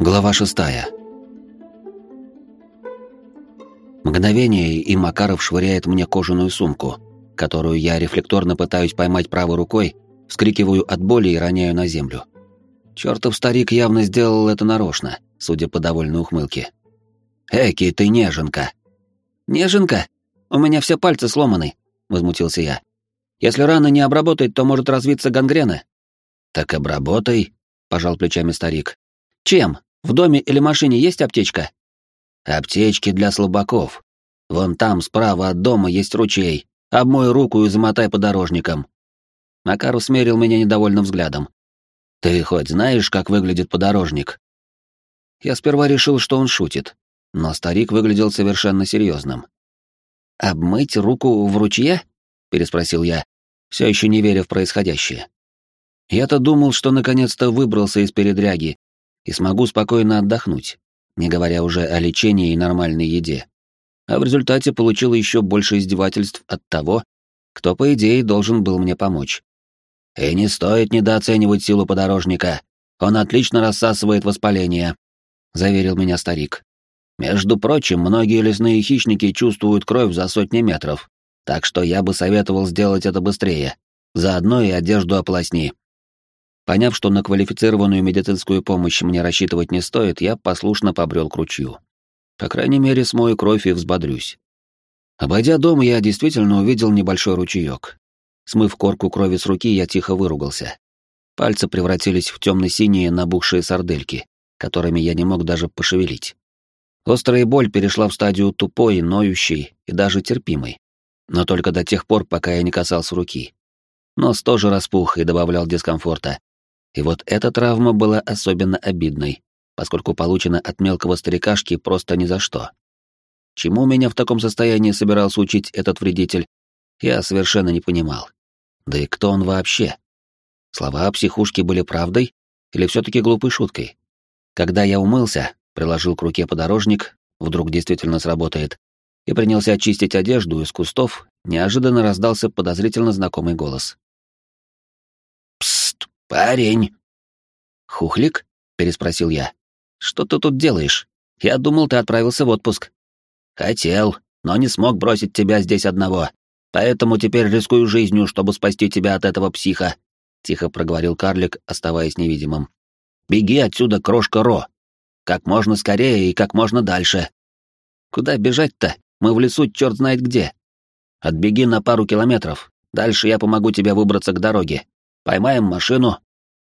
Глава шестая. Мгновение, и Макаров швыряет мне кожаную сумку, которую я рефлекторно пытаюсь поймать правой рукой, вскрикиваю от боли и роняю на землю. Чёртов старик явно сделал это нарочно, судя по довольной ухмылке. «Эки, ты неженка!» «Неженка? У меня все пальцы сломаны», — возмутился я. «Если рана не обработать, то может развиться гангрена». «Так обработай», — пожал плечами старик. «Чем?» В доме или машине есть аптечка? Аптечки для слабаков. Вон там, справа от дома, есть ручей. Обмой руку и замотай подорожником. Макаров смерил меня недовольным взглядом. Ты хоть знаешь, как выглядит подорожник? Я сперва решил, что он шутит, но старик выглядел совершенно серьезным. «Обмыть руку в ручье?» — переспросил я, все еще не веря в происходящее. Я-то думал, что наконец-то выбрался из передряги и смогу спокойно отдохнуть, не говоря уже о лечении и нормальной еде. А в результате получил еще больше издевательств от того, кто, по идее, должен был мне помочь. И не стоит недооценивать силу подорожника. Он отлично рассасывает воспаление, заверил меня старик. Между прочим, многие лесные хищники чувствуют кровь за сотни метров, так что я бы советовал сделать это быстрее. Заодно и одежду ополосни. Поняв, что на квалифицированную медицинскую помощь мне рассчитывать не стоит, я послушно побрел к ручью. По крайней мере, смою кровь и взбодрюсь. Обойдя дом, я действительно увидел небольшой ручеек. Смыв корку крови с руки, я тихо выругался. Пальцы превратились в темно-синие набухшие сардельки, которыми я не мог даже пошевелить. Острая боль перешла в стадию тупой, ноющей и даже терпимой. Но только до тех пор, пока я не касался руки. Нос тоже распух и добавлял дискомфорта, и вот эта травма была особенно обидной, поскольку получена от мелкого старикашки просто ни за что. Чему меня в таком состоянии собирался учить этот вредитель, я совершенно не понимал. Да и кто он вообще? Слова о психушке были правдой или все-таки глупой шуткой? Когда я умылся, приложил к руке подорожник, вдруг действительно сработает, и принялся очистить одежду из кустов, неожиданно раздался подозрительно знакомый голос. «Парень!» «Хухлик?» — переспросил я. «Что ты тут делаешь? Я думал, ты отправился в отпуск». «Хотел, но не смог бросить тебя здесь одного. Поэтому теперь рискую жизнью, чтобы спасти тебя от этого психа», — тихо проговорил карлик, оставаясь невидимым. «Беги отсюда, крошка Ро! Как можно скорее и как можно дальше!» «Куда бежать-то? Мы в лесу черт знает где!» «Отбеги на пару километров. Дальше я помогу тебе выбраться к дороге. Поймаем машину,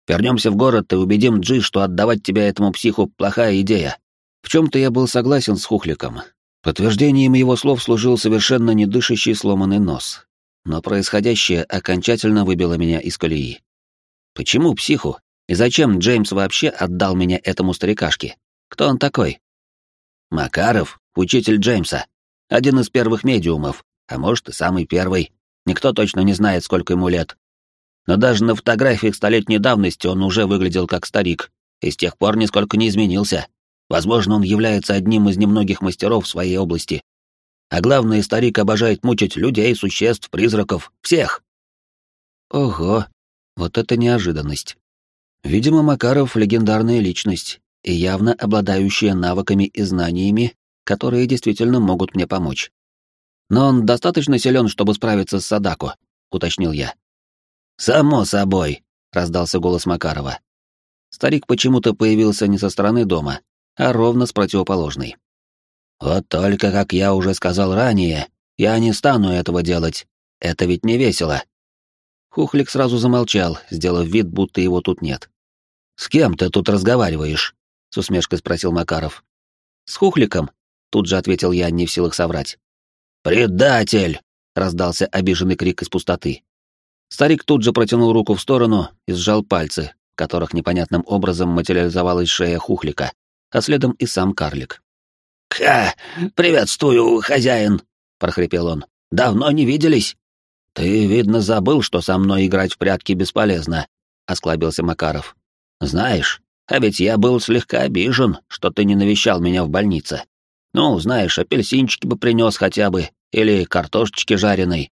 вернемся в город и убедим Джи, что отдавать тебя этому психу плохая идея. В чем-то я был согласен с Хухликом. Подтверждением его слов служил совершенно недышащий сломанный нос. Но происходящее окончательно выбило меня из колеи. Почему психу? И зачем Джеймс вообще отдал меня этому старикашке? Кто он такой? Макаров, учитель Джеймса. Один из первых медиумов, а может и самый первый. Никто точно не знает, сколько ему лет но даже на фотографиях столетней давности он уже выглядел как старик, и с тех пор нисколько не изменился. Возможно, он является одним из немногих мастеров в своей области. А главное, старик обожает мучить людей, существ, призраков, всех. Ого, вот это неожиданность. Видимо, Макаров — легендарная личность, и явно обладающая навыками и знаниями, которые действительно могут мне помочь. Но он достаточно силен, чтобы справиться с Садако, уточнил я. «Само собой», — раздался голос Макарова. Старик почему-то появился не со стороны дома, а ровно с противоположной. «Вот только, как я уже сказал ранее, я не стану этого делать. Это ведь не весело». Хухлик сразу замолчал, сделав вид, будто его тут нет. «С кем ты тут разговариваешь?» — с усмешкой спросил Макаров. «С Хухликом», — тут же ответил я, не в силах соврать. «Предатель!» — раздался обиженный крик из пустоты. Старик тут же протянул руку в сторону и сжал пальцы, в которых непонятным образом материализовалась шея хухлика, а следом и сам карлик. «Ха! Приветствую, хозяин!» — прохрипел он. «Давно не виделись!» «Ты, видно, забыл, что со мной играть в прятки бесполезно», — осклабился Макаров. «Знаешь, а ведь я был слегка обижен, что ты не навещал меня в больнице. Ну, знаешь, апельсинчики бы принес хотя бы, или картошечки жареной,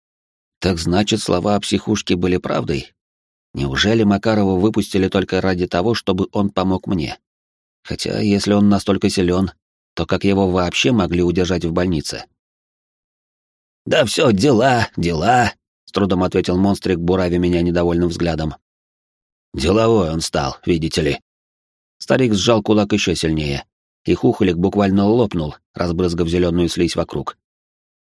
так значит, слова о психушке были правдой? Неужели Макарова выпустили только ради того, чтобы он помог мне? Хотя, если он настолько силен, то как его вообще могли удержать в больнице? «Да все, дела, дела», — с трудом ответил монстрик, буравя меня недовольным взглядом. «Деловой он стал, видите ли». Старик сжал кулак еще сильнее, и хухолик буквально лопнул, разбрызгав зеленую слизь вокруг.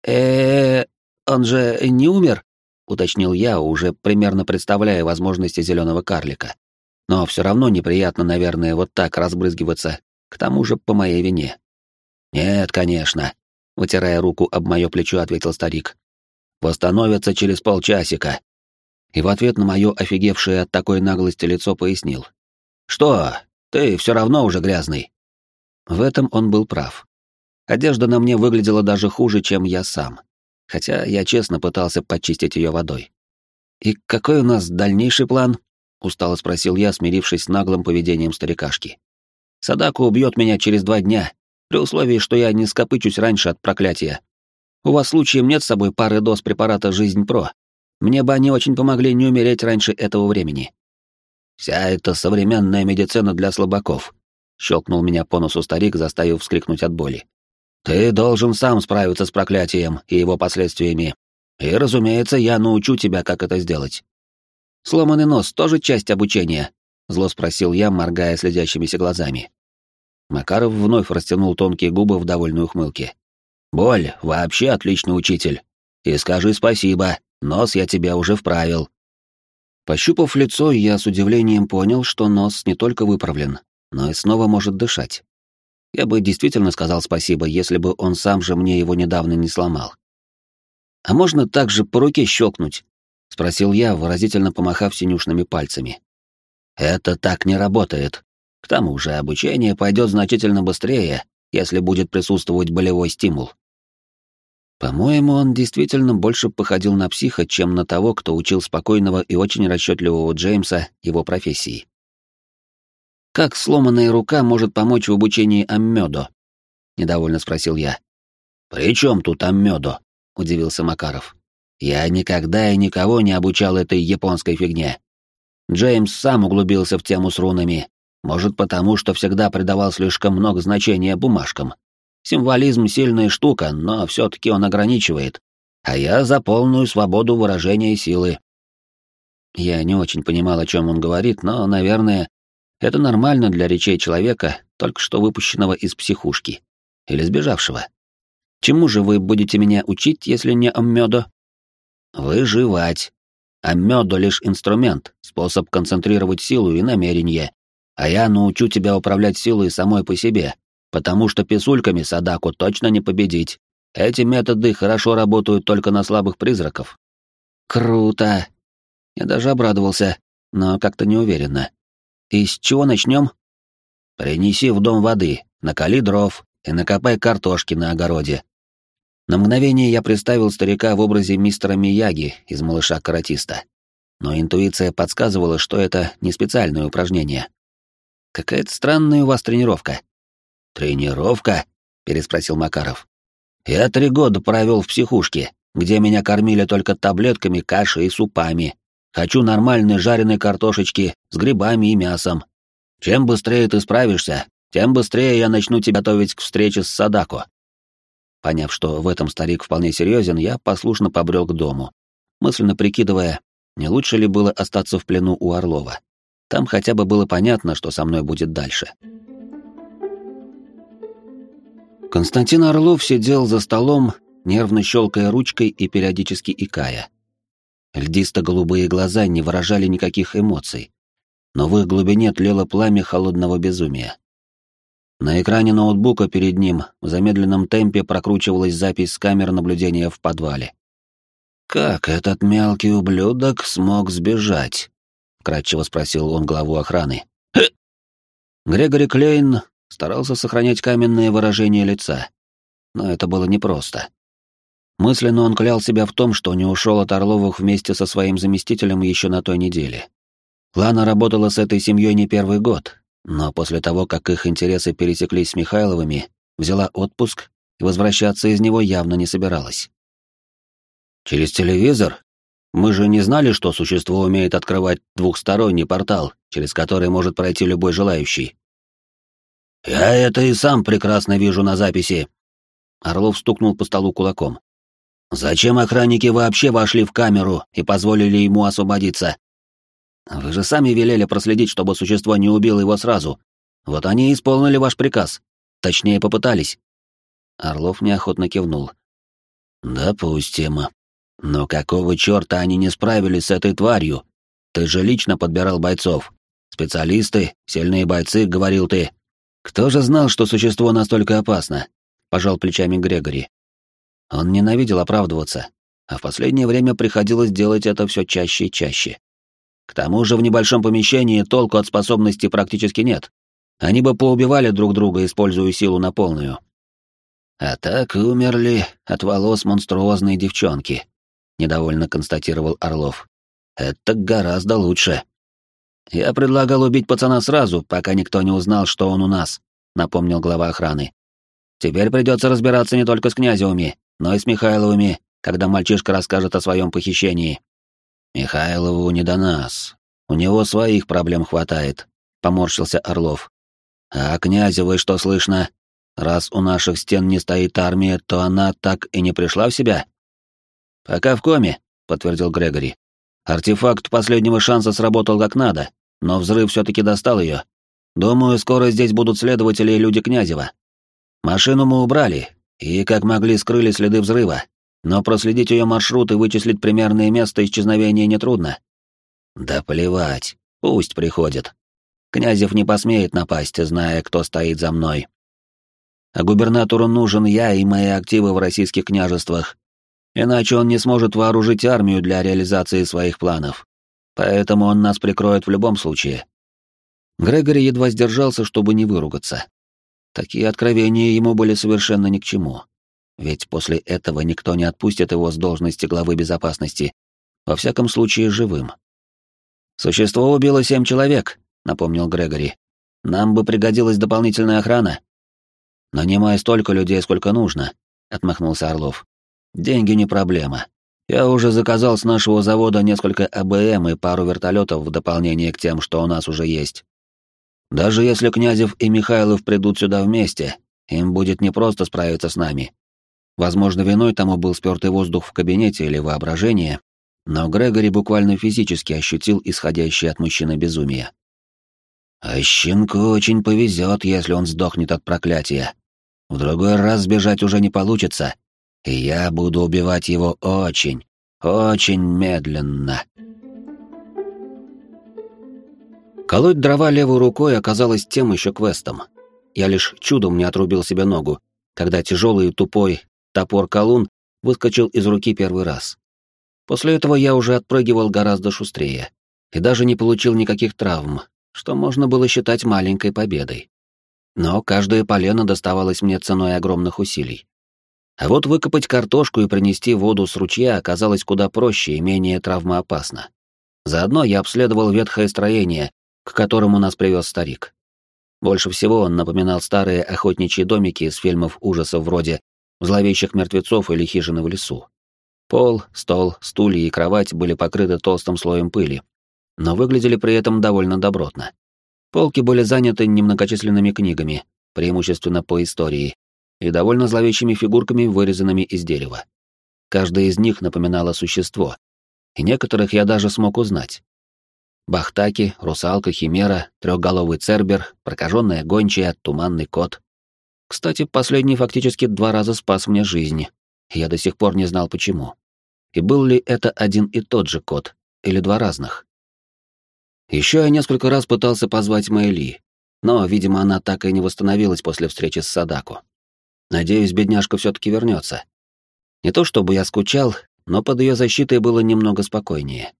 э он же не умер?» — уточнил я, уже примерно представляя возможности зеленого карлика. Но все равно неприятно, наверное, вот так разбрызгиваться, к тому же по моей вине. «Нет, конечно», — вытирая руку об мое плечо, ответил старик. «Восстановится через полчасика». И в ответ на мое офигевшее от такой наглости лицо пояснил. «Что? Ты все равно уже грязный». В этом он был прав. Одежда на мне выглядела даже хуже, чем я сам, хотя я честно пытался почистить ее водой. «И какой у нас дальнейший план?» — устало спросил я, смирившись с наглым поведением старикашки. «Садаку убьет меня через два дня, при условии, что я не скопычусь раньше от проклятия. У вас случаем нет с собой пары доз препарата «Жизнь Про»? Мне бы они очень помогли не умереть раньше этого времени. Вся эта современная медицина для слабаков. Щелкнул меня по носу старик, заставив вскрикнуть от боли. Ты должен сам справиться с проклятием и его последствиями. И, разумеется, я научу тебя, как это сделать. Сломанный нос тоже часть обучения? Зло спросил я, моргая следящимися глазами. Макаров вновь растянул тонкие губы в довольной ухмылке. «Боль, вообще отличный учитель. И скажи спасибо, нос я тебя уже вправил». Пощупав лицо, я с удивлением понял, что нос не только выправлен, но и снова может дышать. Я бы действительно сказал спасибо, если бы он сам же мне его недавно не сломал. «А можно также по руке щелкнуть?» — спросил я, выразительно помахав синюшными пальцами. «Это так не работает», к тому же обучение пойдет значительно быстрее, если будет присутствовать болевой стимул. По-моему, он действительно больше походил на психа, чем на того, кто учил спокойного и очень расчетливого Джеймса его профессии. «Как сломанная рука может помочь в обучении Аммёдо?» — недовольно спросил я. «При чем тут Аммёдо?» — удивился Макаров. «Я никогда и никого не обучал этой японской фигне. Джеймс сам углубился в тему с рунами, может, потому что всегда придавал слишком много значения бумажкам. Символизм — сильная штука, но все-таки он ограничивает. А я за полную свободу выражения силы. Я не очень понимал, о чем он говорит, но, наверное, это нормально для речей человека, только что выпущенного из психушки. Или сбежавшего. Чему же вы будете меня учить, если не аммёдо? Выживать. Аммёдо — лишь инструмент, способ концентрировать силу и намерение, а я научу тебя управлять силой самой по себе, потому что писульками Садаку точно не победить. Эти методы хорошо работают только на слабых призраков. Круто. Я даже обрадовался, но как-то неуверенно. И с чего начнем? Принеси в дом воды, накали дров и накопай картошки на огороде. На мгновение я представил старика в образе мистера Мияги из «Малыша-каратиста». Но интуиция подсказывала, что это не специальное упражнение, Какая-то странная у вас тренировка. Тренировка? переспросил Макаров. Я три года провел в психушке, где меня кормили только таблетками, кашей и супами. Хочу нормальной жареной картошечки с грибами и мясом. Чем быстрее ты справишься, тем быстрее я начну тебя готовить к встрече с Садако. Поняв, что в этом старик вполне серьезен, я послушно побрел к дому, мысленно прикидывая, не лучше ли было остаться в плену у Орлова. Там хотя бы было понятно, что со мной будет дальше. Константин Орлов сидел за столом, нервно щелкая ручкой и периодически икая. Льдисто-голубые глаза не выражали никаких эмоций, но в их глубине тлело пламя холодного безумия. На экране ноутбука перед ним в замедленном темпе прокручивалась запись с камер наблюдения в подвале. «Как этот мелкий ублюдок смог сбежать?» вкратчиво спросил он главу охраны. Грегори Клейн старался сохранять каменное выражение лица, но это было непросто. Мысленно он клял себя в том, что не ушел от Орловых вместе со своим заместителем еще на той неделе. Лана работала с этой семьей не первый год, но после того, как их интересы пересеклись с Михайловыми, взяла отпуск и возвращаться из него явно не собиралась. «Через телевизор?» Мы же не знали, что существо умеет открывать двухсторонний портал, через который может пройти любой желающий. Я это и сам прекрасно вижу на записи. Орлов стукнул по столу кулаком. Зачем охранники вообще вошли в камеру и позволили ему освободиться? Вы же сами велели проследить, чтобы существо не убило его сразу. Вот они и исполнили ваш приказ. Точнее, попытались. Орлов неохотно кивнул. Допустим. Но какого черта они не справились с этой тварью? Ты же лично подбирал бойцов. Специалисты, сильные бойцы, говорил ты. Кто же знал, что существо настолько опасно? Пожал плечами Грегори. Он ненавидел оправдываться, а в последнее время приходилось делать это все чаще и чаще. К тому же в небольшом помещении толку от способности практически нет. Они бы поубивали друг друга, используя силу на полную. А так умерли от волос монструозной девчонки, недовольно констатировал Орлов. Это гораздо лучше. Я предлагал убить пацана сразу, пока никто не узнал, что он у нас, напомнил глава охраны. Теперь придется разбираться не только с князевыми, но и с Михайловыми, когда мальчишка расскажет о своем похищении. Михайлову не до нас. У него своих проблем хватает, поморщился Орлов. А Князевой что слышно? Раз у наших стен не стоит армия, то она так и не пришла в себя? Пока в коме, подтвердил Грегори. Артефакт последнего шанса сработал как надо, но взрыв все-таки достал ее. Думаю, скоро здесь будут следователи и люди Князева. Машину мы убрали, и как могли скрыли следы взрыва, но проследить ее маршрут и вычислить примерное место исчезновения нетрудно. Да плевать, пусть приходит. Князев не посмеет напасть, зная, кто стоит за мной. А губернатору нужен я и мои активы в российских княжествах, иначе он не сможет вооружить армию для реализации своих планов. Поэтому он нас прикроет в любом случае. Грегори едва сдержался, чтобы не выругаться. Такие откровения ему были совершенно ни к чему. Ведь после этого никто не отпустит его с должности главы безопасности, во всяком случае живым. «Существо убило семь человек», — напомнил Грегори. «Нам бы пригодилась дополнительная охрана». «Нанимай столько людей, сколько нужно», — отмахнулся Орлов. «Деньги не проблема. Я уже заказал с нашего завода несколько АБМ и пару вертолетов в дополнение к тем, что у нас уже есть. Даже если Князев и Михайлов придут сюда вместе, им будет непросто справиться с нами. Возможно, виной тому был спёртый воздух в кабинете или воображение, но Грегори буквально физически ощутил исходящее от мужчины безумие. А щенку очень повезет, если он сдохнет от проклятия. В другой раз сбежать уже не получится, и я буду убивать его очень, очень медленно. Колоть дрова левой рукой оказалось тем еще квестом. Я лишь чудом не отрубил себе ногу, когда тяжелый и тупой топор-колун выскочил из руки первый раз. После этого я уже отпрыгивал гораздо шустрее и даже не получил никаких травм, что можно было считать маленькой победой. Но каждое полено доставалось мне ценой огромных усилий. А вот выкопать картошку и принести воду с ручья оказалось куда проще и менее травмоопасно. Заодно я обследовал ветхое строение, к которому нас привез старик. Больше всего он напоминал старые охотничьи домики из фильмов ужасов вроде «Зловещих мертвецов» или «Хижины в лесу». Пол, стол, стулья и кровать были покрыты толстым слоем пыли, но выглядели при этом довольно добротно. Полки были заняты немногочисленными книгами, преимущественно по истории, и довольно зловещими фигурками, вырезанными из дерева. Каждая из них напоминала существо, и некоторых я даже смог узнать. Бахтаки, русалка, химера, трехголовый цербер, прокаженная гончая, туманный кот. Кстати, последний фактически два раза спас мне жизнь. Я до сих пор не знал почему. И был ли это один и тот же кот, или два разных? Еще я несколько раз пытался позвать Мэйли, но, видимо, она так и не восстановилась после встречи с Садаку. Надеюсь, бедняжка все-таки вернется. Не то чтобы я скучал, но под ее защитой было немного спокойнее.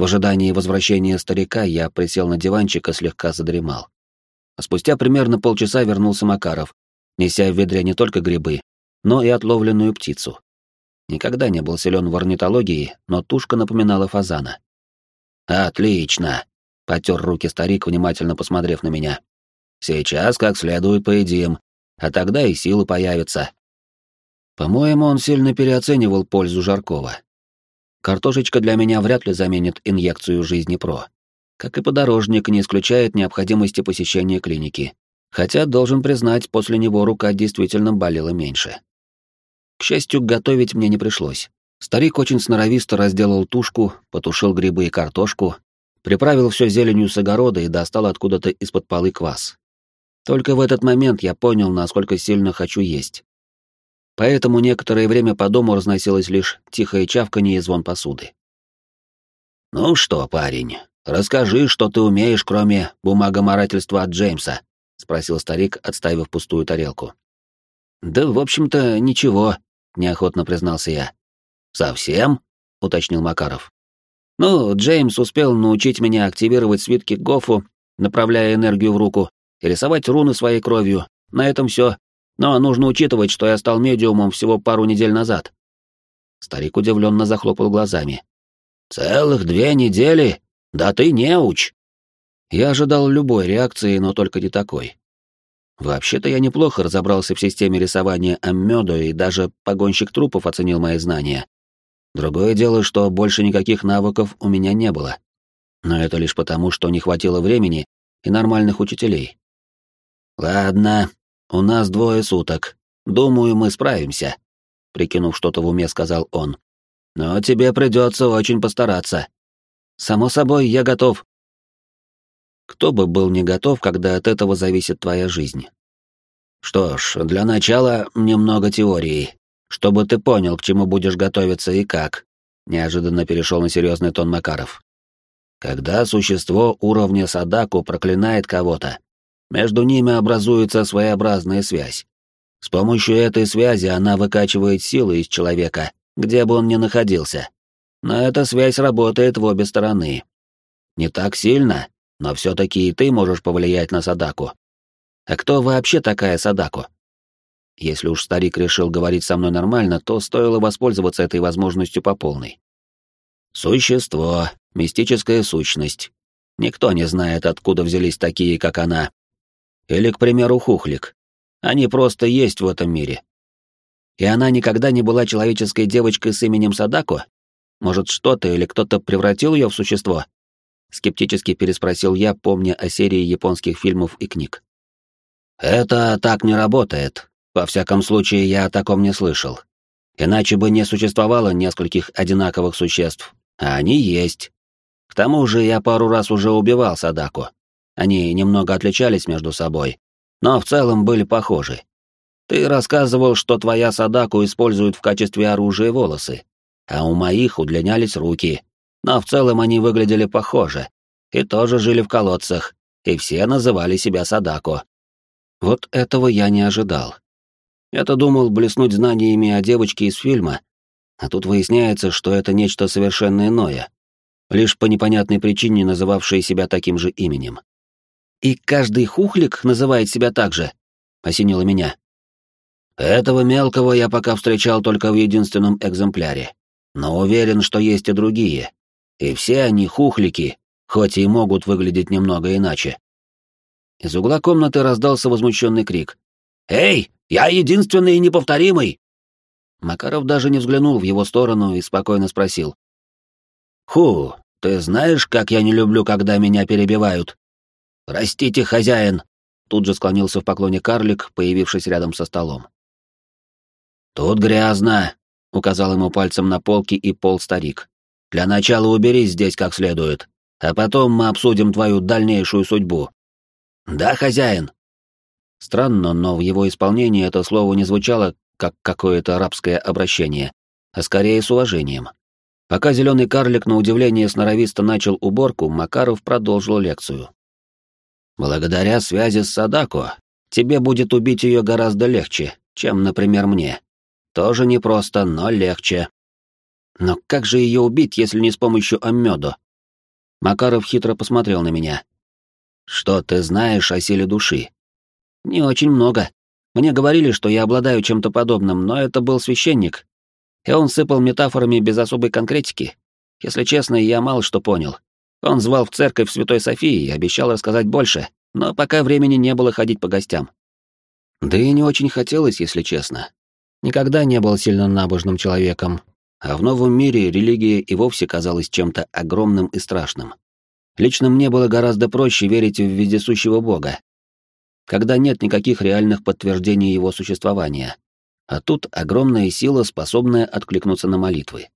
В ожидании возвращения старика я присел на диванчик и слегка задремал. А спустя примерно полчаса вернулся Макаров, неся в ведре не только грибы, но и отловленную птицу. Никогда не был силен в орнитологии, но тушка напоминала фазана. «Отлично!» — потер руки старик, внимательно посмотрев на меня. «Сейчас как следует поедим, а тогда и силы появятся». По-моему, он сильно переоценивал пользу Жаркова. Картошечка для меня вряд ли заменит инъекцию жизни ПРО. Как и подорожник не исключает необходимости посещения клиники. Хотя, должен признать, после него рука действительно болела меньше. К счастью, готовить мне не пришлось. Старик очень сноровисто разделал тушку, потушил грибы и картошку, приправил все зеленью с огорода и достал откуда-то из-под полы квас. Только в этот момент я понял, насколько сильно хочу есть. Поэтому некоторое время по дому разносилось лишь тихое чавканье и звон посуды. «Ну что, парень, расскажи, что ты умеешь, кроме бумагоморательства от Джеймса», — спросил старик, отставив пустую тарелку. «Да, в общем-то, ничего», — неохотно признался я. «Совсем?» — уточнил Макаров. «Ну, Джеймс успел научить меня активировать свитки Гофу, направляя энергию в руку, и рисовать руны своей кровью. На этом все. Но нужно учитывать, что я стал медиумом всего пару недель назад». Старик удивленно захлопал глазами. «Целых две недели? Да ты не уч!» Я ожидал любой реакции, но только не такой. Вообще-то я неплохо разобрался в системе рисования аммёда и даже погонщик трупов оценил мои знания. Другое дело, что больше никаких навыков у меня не было. Но это лишь потому, что не хватило времени и нормальных учителей. «Ладно, у нас двое суток. Думаю, мы справимся», — прикинув что-то в уме, сказал он. «Но тебе придется очень постараться». «Само собой, я готов». Кто бы был не готов, когда от этого зависит твоя жизнь. Что ж, для начала немного теории, чтобы ты понял, к чему будешь готовиться и как. Неожиданно перешел на серьезный тон Макаров. Когда существо уровня Садаку проклинает кого-то, между ними образуется своеобразная связь. С помощью этой связи она выкачивает силы из человека, где бы он ни находился. Но эта связь работает в обе стороны. Не так сильно, но все-таки и ты можешь повлиять на Садаку. А кто вообще такая Садаку? Если уж старик решил говорить со мной нормально, то стоило воспользоваться этой возможностью по полной. Существо, мистическая сущность. Никто не знает, откуда взялись такие, как она. Или, к примеру, Хухлик. Они просто есть в этом мире. И она никогда не была человеческой девочкой с именем Садако? Может, что-то или кто-то превратил ее в существо? Скептически переспросил я, помня о серии японских фильмов и книг. Это так не работает. Во всяком случае, я о таком не слышал. Иначе бы не существовало нескольких одинаковых существ, а они есть. К тому же я пару раз уже убивал Садаку. Они немного отличались между собой, но в целом были похожи. Ты рассказывал, что твоя Садаку использует в качестве оружия волосы, а у моих удлинялись руки, но в целом они выглядели похоже, и тоже жили в колодцах, и все называли себя Садако. Вот этого я не ожидал. Я-то думал блеснуть знаниями о девочке из фильма, а тут выясняется, что это нечто совершенно иное, лишь по непонятной причине называвшее себя таким же именем. «И каждый хухлик называет себя так же», — осенило меня. «Этого мелкого я пока встречал только в единственном экземпляре, но уверен, что есть и другие, и все они хухлики, хоть и могут выглядеть немного иначе». Из угла комнаты раздался возмущенный крик. «Эй, я единственный и неповторимый!» Макаров даже не взглянул в его сторону и спокойно спросил. «Ху, ты знаешь, как я не люблю, когда меня перебивают?» «Простите, хозяин!» Тут же склонился в поклоне карлик, появившись рядом со столом. «Тут грязно», — указал ему пальцем на полки и пол старик. «Для начала уберись здесь как следует, а потом мы обсудим твою дальнейшую судьбу». «Да, хозяин», Странно, но в его исполнении это слово не звучало как какое-то арабское обращение, а скорее с уважением. Пока зеленый карлик на удивление сноровисто начал уборку, Макаров продолжил лекцию. «Благодаря связи с Садако тебе будет убить ее гораздо легче, чем, например, мне. Тоже непросто, но легче. Но как же ее убить, если не с помощью аммёду?» Макаров хитро посмотрел на меня. «Что ты знаешь о силе души?» Не очень много. Мне говорили, что я обладаю чем-то подобным, но это был священник. И он сыпал метафорами без особой конкретики. Если честно, я мало что понял. Он звал в церковь Святой Софии и обещал рассказать больше, но пока времени не было ходить по гостям. Да и не очень хотелось, если честно. Никогда не был сильно набожным человеком, а в новом мире религия и вовсе казалась чем-то огромным и страшным. Лично мне было гораздо проще верить в вездесущего Бога, когда нет никаких реальных подтверждений его существования. А тут огромная сила, способная откликнуться на молитвы.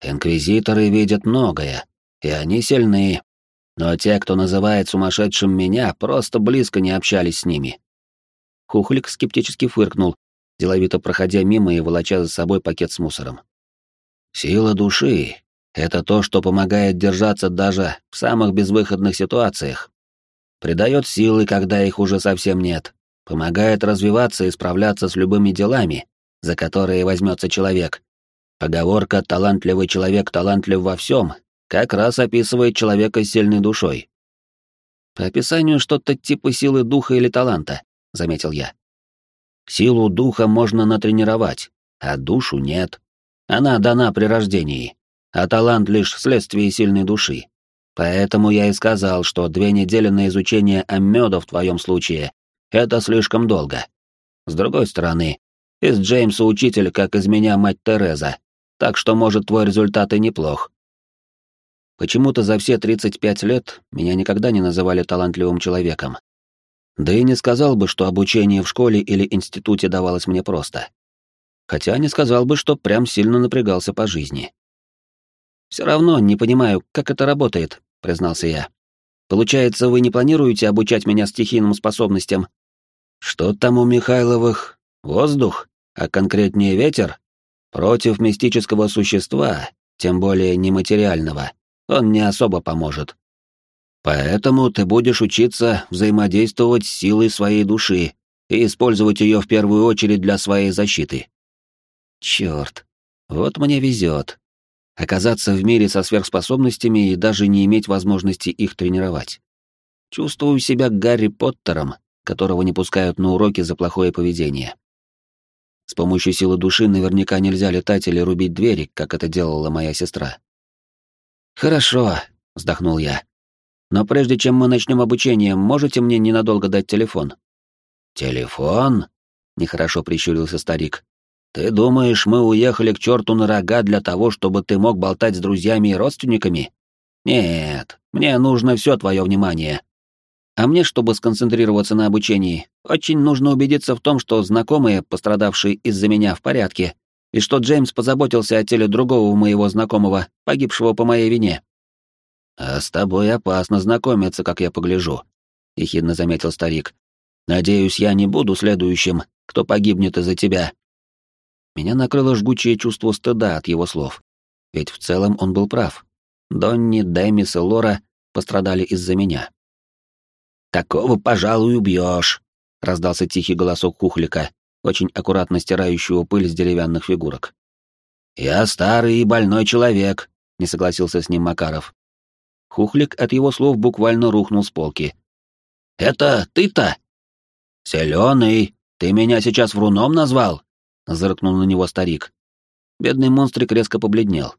Инквизиторы видят многое, и они сильны. Но те, кто называет сумасшедшим меня, просто близко не общались с ними. Хухлик скептически фыркнул, деловито проходя мимо и волоча за собой пакет с мусором. Сила души — это то, что помогает держаться даже в самых безвыходных ситуациях. Придает силы, когда их уже совсем нет. Помогает развиваться и справляться с любыми делами, за которые возьмется человек. Поговорка «талантливый человек талантлив во всем» как раз описывает человека с сильной душой. По описанию что-то типа силы духа или таланта, заметил я. Силу духа можно натренировать, а душу нет. Она дана при рождении, а талант лишь следствие сильной души. Поэтому я и сказал, что две недели на изучение аммёда в твоем случае — это слишком долго. С другой стороны, из Джеймса учитель, как из меня мать Тереза, так что, может, твой результат и неплох. Почему-то за все 35 лет меня никогда не называли талантливым человеком. Да и не сказал бы, что обучение в школе или институте давалось мне просто хотя не сказал бы, что прям сильно напрягался по жизни. «Все равно не понимаю, как это работает», — признался я. «Получается, вы не планируете обучать меня стихийным способностям?» «Что там у Михайловых? Воздух? А конкретнее ветер? Против мистического существа, тем более нематериального, он не особо поможет. Поэтому ты будешь учиться взаимодействовать с силой своей души и использовать ее в первую очередь для своей защиты. Черт, вот мне везет. Оказаться в мире со сверхспособностями и даже не иметь возможности их тренировать. Чувствую себя Гарри Поттером, которого не пускают на уроки за плохое поведение. С помощью силы души наверняка нельзя летать или рубить двери, как это делала моя сестра. «Хорошо», — вздохнул я. «Но прежде чем мы начнем обучение, можете мне ненадолго дать телефон?» «Телефон?» — нехорошо прищурился старик. Ты думаешь, мы уехали к черту на рога для того, чтобы ты мог болтать с друзьями и родственниками? Нет, мне нужно все твое внимание. А мне, чтобы сконцентрироваться на обучении, очень нужно убедиться в том, что знакомые, пострадавшие из-за меня, в порядке, и что Джеймс позаботился о теле другого моего знакомого, погибшего по моей вине. «А с тобой опасно знакомиться, как я погляжу», — ехидно заметил старик. «Надеюсь, я не буду следующим, кто погибнет из-за тебя». Меня накрыло жгучее чувство стыда от его слов. Ведь в целом он был прав. Донни, Демис и Лора пострадали из-за меня. «Такого, пожалуй, убьешь», — раздался тихий голосок кухлика, очень аккуратно стирающего пыль с деревянных фигурок. «Я старый и больной человек», — не согласился с ним Макаров. Хухлик от его слов буквально рухнул с полки. «Это ты-то?» «Зеленый, ты меня сейчас вруном назвал?» — зыркнул на него старик. Бедный монстрик резко побледнел.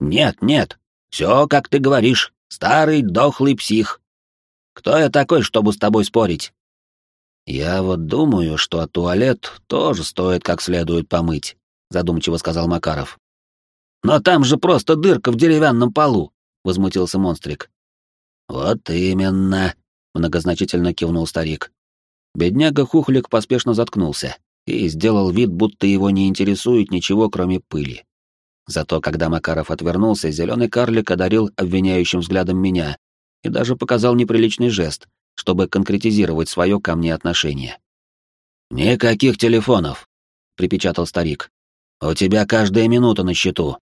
«Нет, нет, все, как ты говоришь, старый дохлый псих. Кто я такой, чтобы с тобой спорить?» «Я вот думаю, что туалет тоже стоит как следует помыть», — задумчиво сказал Макаров. «Но там же просто дырка в деревянном полу», — возмутился монстрик. «Вот именно», — многозначительно кивнул старик. Бедняга Хухлик поспешно заткнулся и сделал вид, будто его не интересует ничего, кроме пыли. Зато когда Макаров отвернулся, зеленый карлик одарил обвиняющим взглядом меня и даже показал неприличный жест, чтобы конкретизировать свое ко мне отношение. «Никаких телефонов», — припечатал старик. «У тебя каждая минута на счету».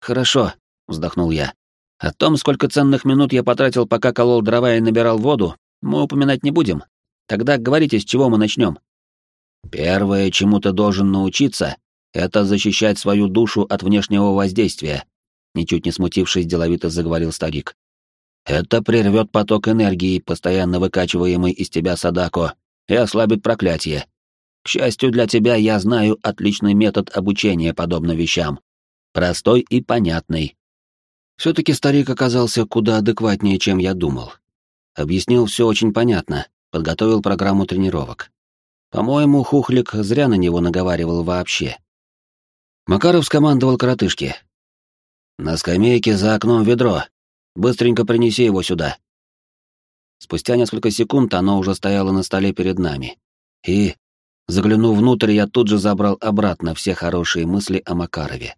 «Хорошо», — вздохнул я. «О том, сколько ценных минут я потратил, пока колол дрова и набирал воду, мы упоминать не будем. Тогда говорите, с чего мы начнем. Первое, чему ты должен научиться, это защищать свою душу от внешнего воздействия, ничуть не смутившись, деловито заговорил старик. Это прервет поток энергии, постоянно выкачиваемый из тебя Садако, и ослабит проклятие. К счастью для тебя, я знаю отличный метод обучения подобным вещам. Простой и понятный. Все-таки старик оказался куда адекватнее, чем я думал. Объяснил все очень понятно, подготовил программу тренировок. По-моему, Хухлик зря на него наговаривал вообще. Макаров скомандовал коротышке. «На скамейке за окном ведро. Быстренько принеси его сюда». Спустя несколько секунд оно уже стояло на столе перед нами. И, заглянув внутрь, я тут же забрал обратно все хорошие мысли о Макарове.